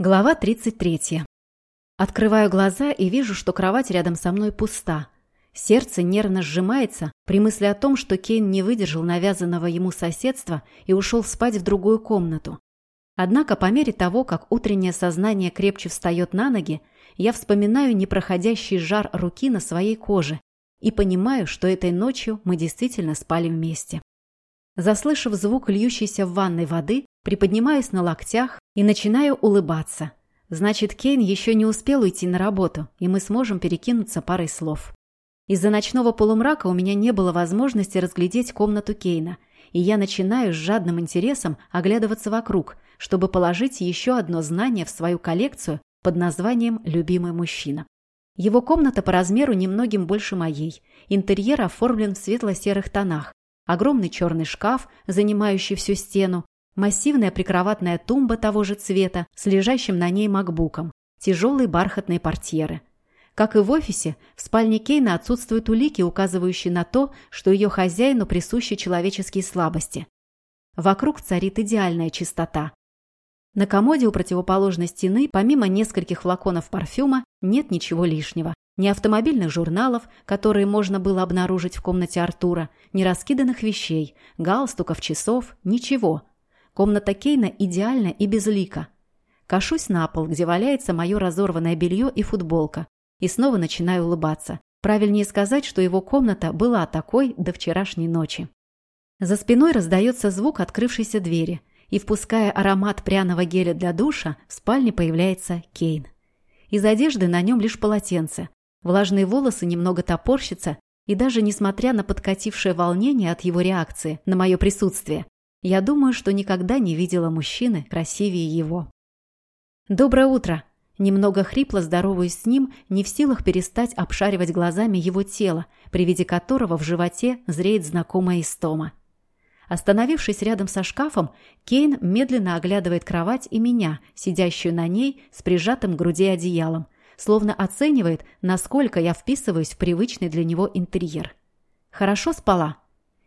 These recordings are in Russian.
Глава 33. Открываю глаза и вижу, что кровать рядом со мной пуста. Сердце нервно сжимается при мысли о том, что Кейн не выдержал навязанного ему соседства и ушел спать в другую комнату. Однако по мере того, как утреннее сознание крепче встает на ноги, я вспоминаю непроходящий жар руки на своей коже и понимаю, что этой ночью мы действительно спали вместе. Заслышав звук льющейся в ванной воды, приподнимаюсь на локтях и начинаю улыбаться. Значит, Кейн еще не успел уйти на работу, и мы сможем перекинуться парой слов. Из-за ночного полумрака у меня не было возможности разглядеть комнату Кейна, и я начинаю с жадным интересом оглядываться вокруг, чтобы положить еще одно знание в свою коллекцию под названием «Любимый мужчина». Его комната по размеру немногим больше моей. Интерьер оформлен в светло-серых тонах. Огромный черный шкаф, занимающий всю стену, массивная прикроватная тумба того же цвета с лежащим на ней макбуком, тяжелые бархатные портьеры. Как и в офисе, в спальне Кейна отсутствуют улики, указывающие на то, что ее хозяину присущи человеческие слабости. Вокруг царит идеальная чистота. На комоде у противоположной стены, помимо нескольких флаконов парфюма, нет ничего лишнего. Ни автомобильных журналов, которые можно было обнаружить в комнате Артура, ни раскиданных вещей, галстуков, часов, ничего. Комната Кейна идеальна и безлика. Кашусь на пол, где валяется мое разорванное белье и футболка, и снова начинаю улыбаться. Правильнее сказать, что его комната была такой до вчерашней ночи. За спиной раздается звук открывшейся двери, и, впуская аромат пряного геля для душа, в спальне появляется Кейн. Из одежды на нем лишь полотенце. Влажные волосы немного топорщатся, и даже несмотря на подкатившее волнение от его реакции на мое присутствие, я думаю, что никогда не видела мужчины красивее его. «Доброе утро!» Немного хрипло здороваюсь с ним, не в силах перестать обшаривать глазами его тело, при виде которого в животе зреет знакомая истома. Остановившись рядом со шкафом, Кейн медленно оглядывает кровать и меня, сидящую на ней с прижатым к груди одеялом, словно оценивает, насколько я вписываюсь в привычный для него интерьер. «Хорошо спала?»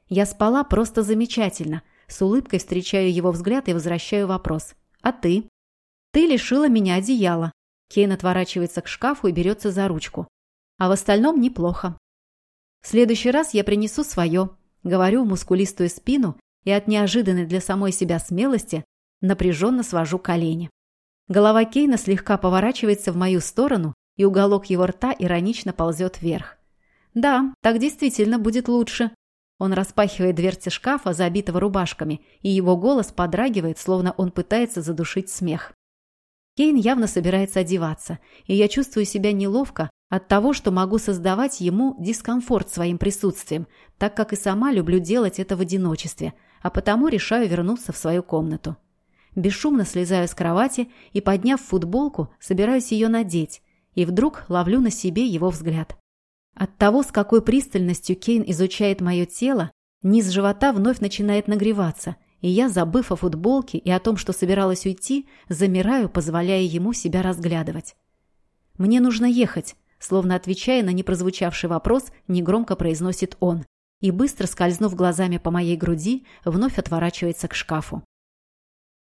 «Я спала просто замечательно», с улыбкой встречаю его взгляд и возвращаю вопрос. «А ты?» «Ты лишила меня одеяла». Кейн отворачивается к шкафу и берется за ручку. «А в остальном неплохо». «В следующий раз я принесу свое», — говорю в мускулистую спину и от неожиданной для самой себя смелости напряженно свожу колени. Голова Кейна слегка поворачивается в мою сторону, и уголок его рта иронично ползет вверх. «Да, так действительно будет лучше», он распахивает дверцы шкафа, забитого рубашками, и его голос подрагивает, словно он пытается задушить смех. Кейн явно собирается одеваться, и я чувствую себя неловко от того, что могу создавать ему дискомфорт своим присутствием, так как и сама люблю делать это в одиночестве, а потому решаю вернуться в свою комнату. Бесшумно слезаю с кровати и, подняв футболку, собираюсь ее надеть, и вдруг ловлю на себе его взгляд. От того, с какой пристальностью Кейн изучает мое тело, низ живота вновь начинает нагреваться, и я, забыв о футболке и о том, что собиралась уйти, замираю, позволяя ему себя разглядывать. «Мне нужно ехать», словно отвечая на непрозвучавший вопрос, негромко произносит он, и быстро скользнув глазами по моей груди, вновь отворачивается к шкафу.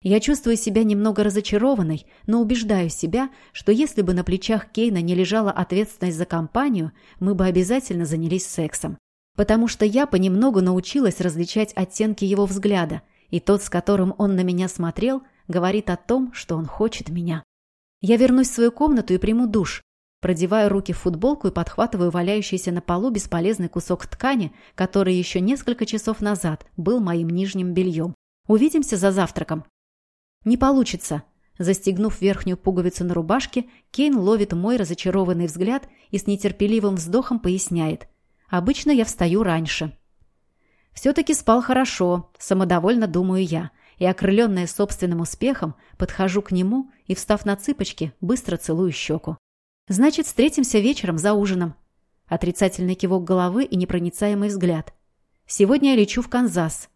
Я чувствую себя немного разочарованной, но убеждаю себя, что если бы на плечах Кейна не лежала ответственность за компанию, мы бы обязательно занялись сексом. Потому что я понемногу научилась различать оттенки его взгляда, и тот, с которым он на меня смотрел, говорит о том, что он хочет меня. Я вернусь в свою комнату и приму душ. Продеваю руки в футболку и подхватываю валяющийся на полу бесполезный кусок ткани, который еще несколько часов назад был моим нижним бельем. Увидимся за завтраком. «Не получится!» Застегнув верхнюю пуговицу на рубашке, Кейн ловит мой разочарованный взгляд и с нетерпеливым вздохом поясняет. «Обычно я встаю раньше». «Все-таки спал хорошо», – самодовольно думаю я, и, окрыленная собственным успехом, подхожу к нему и, встав на цыпочки, быстро целую щеку. «Значит, встретимся вечером за ужином». Отрицательный кивок головы и непроницаемый взгляд. «Сегодня я лечу в Канзас.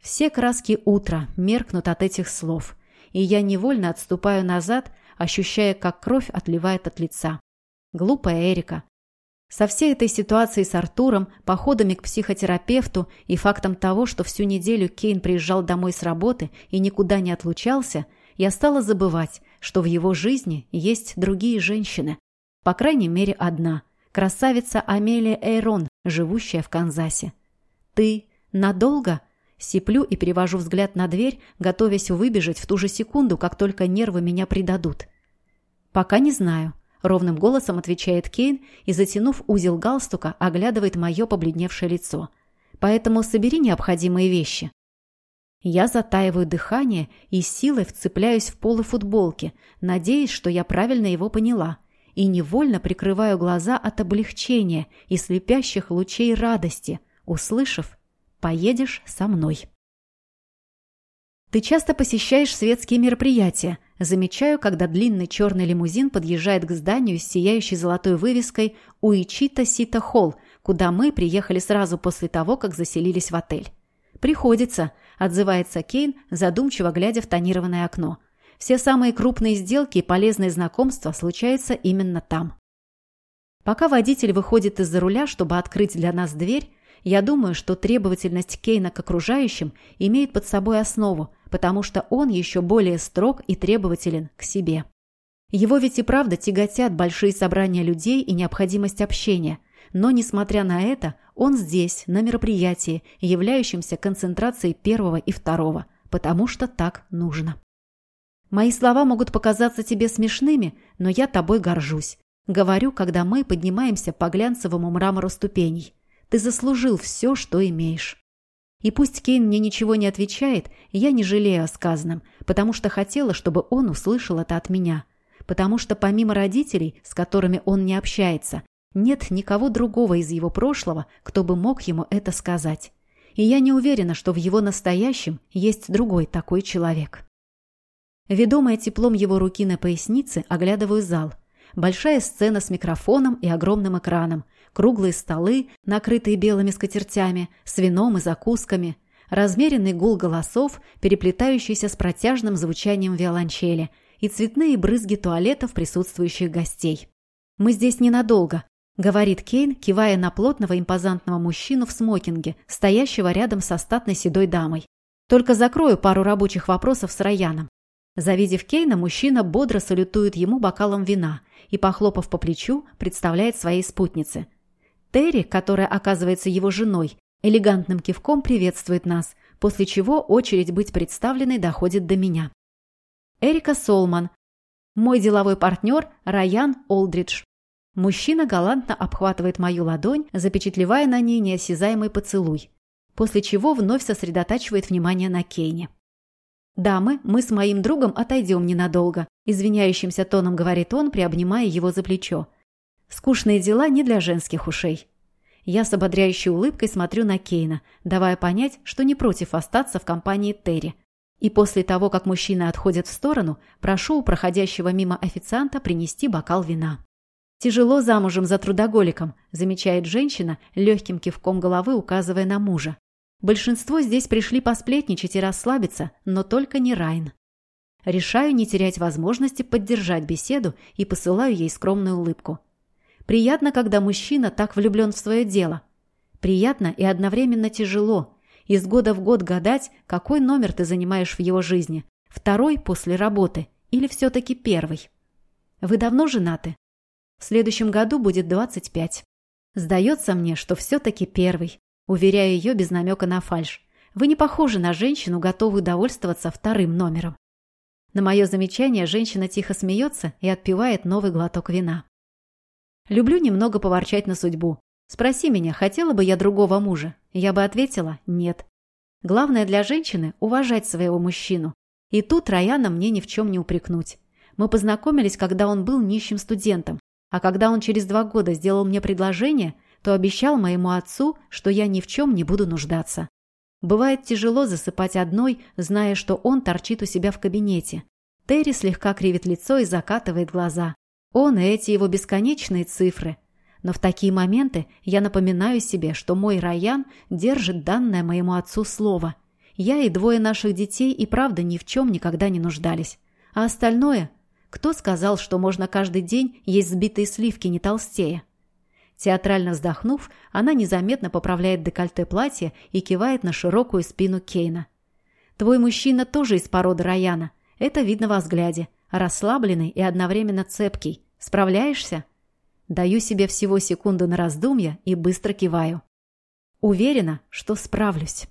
Все краски утра меркнут от этих слов, и я невольно отступаю назад, ощущая, как кровь отливает от лица. Глупая Эрика. Со всей этой ситуацией с Артуром, походами к психотерапевту и фактом того, что всю неделю Кейн приезжал домой с работы и никуда не отлучался, я стала забывать, что в его жизни есть другие женщины. По крайней мере, одна. Красавица Амелия Эйрон, живущая в Канзасе. «Ты надолго?» Сиплю и перевожу взгляд на дверь, готовясь выбежать в ту же секунду, как только нервы меня предадут. «Пока не знаю», — ровным голосом отвечает Кейн и, затянув узел галстука, оглядывает мое побледневшее лицо. «Поэтому собери необходимые вещи». Я затаиваю дыхание и силой вцепляюсь в полы футболки, надеясь, что я правильно его поняла, и невольно прикрываю глаза от облегчения и слепящих лучей радости, услышав «Поедешь со мной». Ты часто посещаешь светские мероприятия. Замечаю, когда длинный черный лимузин подъезжает к зданию с сияющей золотой вывеской «Уичита Сита Холл», куда мы приехали сразу после того, как заселились в отель. «Приходится», – отзывается Кейн, задумчиво глядя в тонированное окно. «Все самые крупные сделки и полезные знакомства случаются именно там». Пока водитель выходит из-за руля, чтобы открыть для нас дверь, я думаю, что требовательность Кейна к окружающим имеет под собой основу, потому что он еще более строг и требователен к себе. Его ведь и правда тяготят большие собрания людей и необходимость общения – но, несмотря на это, он здесь, на мероприятии, являющемся концентрацией первого и второго, потому что так нужно. Мои слова могут показаться тебе смешными, но я тобой горжусь. Говорю, когда мы поднимаемся по глянцевому мрамору ступеней. Ты заслужил все, что имеешь. И пусть Кейн мне ничего не отвечает, я не жалею о сказанном, потому что хотела, чтобы он услышал это от меня. Потому что помимо родителей, с которыми он не общается, нет никого другого из его прошлого, кто бы мог ему это сказать. И я не уверена, что в его настоящем есть другой такой человек. Ведомая теплом его руки на пояснице, оглядываю зал. Большая сцена с микрофоном и огромным экраном, круглые столы, накрытые белыми скатертями, с вином и закусками, размеренный гул голосов, переплетающийся с протяжным звучанием виолончели, и цветные брызги туалетов присутствующих гостей. Мы здесь ненадолго, говорит Кейн, кивая на плотного импозантного мужчину в смокинге, стоящего рядом со статной седой дамой. Только закрою пару рабочих вопросов с Раяном. Завидев Кейна, мужчина бодро салютует ему бокалом вина и, похлопав по плечу, представляет своей спутнице. Терри, которая оказывается его женой, элегантным кивком приветствует нас, после чего очередь быть представленной доходит до меня. Эрика Солман, мой деловой партнер Раян Олдридж. Мужчина галантно обхватывает мою ладонь, запечатлевая на ней неосязаемый поцелуй, после чего вновь сосредотачивает внимание на Кейне. «Дамы, мы с моим другом отойдем ненадолго», извиняющимся тоном говорит он, приобнимая его за плечо. «Скучные дела не для женских ушей». Я с ободряющей улыбкой смотрю на Кейна, давая понять, что не против остаться в компании Терри. И после того, как мужчины отходят в сторону, прошу у проходящего мимо официанта принести бокал вина. «Тяжело замужем за трудоголиком», замечает женщина, легким кивком головы указывая на мужа. Большинство здесь пришли посплетничать и расслабиться, но только не Райн. Решаю не терять возможности поддержать беседу и посылаю ей скромную улыбку. Приятно, когда мужчина так влюблен в свое дело. Приятно и одновременно тяжело. Из года в год гадать, какой номер ты занимаешь в его жизни. Второй после работы или все-таки первый. Вы давно женаты? В следующем году будет 25. Сдается мне, что все-таки первый. Уверяю ее без намека на фальш. Вы не похожи на женщину, готовую довольствоваться вторым номером. На мое замечание женщина тихо смеется и отпивает новый глоток вина. Люблю немного поворчать на судьбу. Спроси меня, хотела бы я другого мужа? Я бы ответила «нет». Главное для женщины – уважать своего мужчину. И тут Раяна мне ни в чем не упрекнуть. Мы познакомились, когда он был нищим студентом, а когда он через два года сделал мне предложение, то обещал моему отцу, что я ни в чем не буду нуждаться. Бывает тяжело засыпать одной, зная, что он торчит у себя в кабинете. Терри слегка кривит лицо и закатывает глаза. Он и эти его бесконечные цифры. Но в такие моменты я напоминаю себе, что мой Раян держит данное моему отцу слово. Я и двое наших детей и правда ни в чем никогда не нуждались. А остальное кто сказал, что можно каждый день есть сбитые сливки, не толстея? Театрально вздохнув, она незаметно поправляет декольте платья и кивает на широкую спину Кейна. «Твой мужчина тоже из породы Раяна. Это видно во взгляде. Расслабленный и одновременно цепкий. Справляешься? Даю себе всего секунду на раздумье и быстро киваю. Уверена, что справлюсь.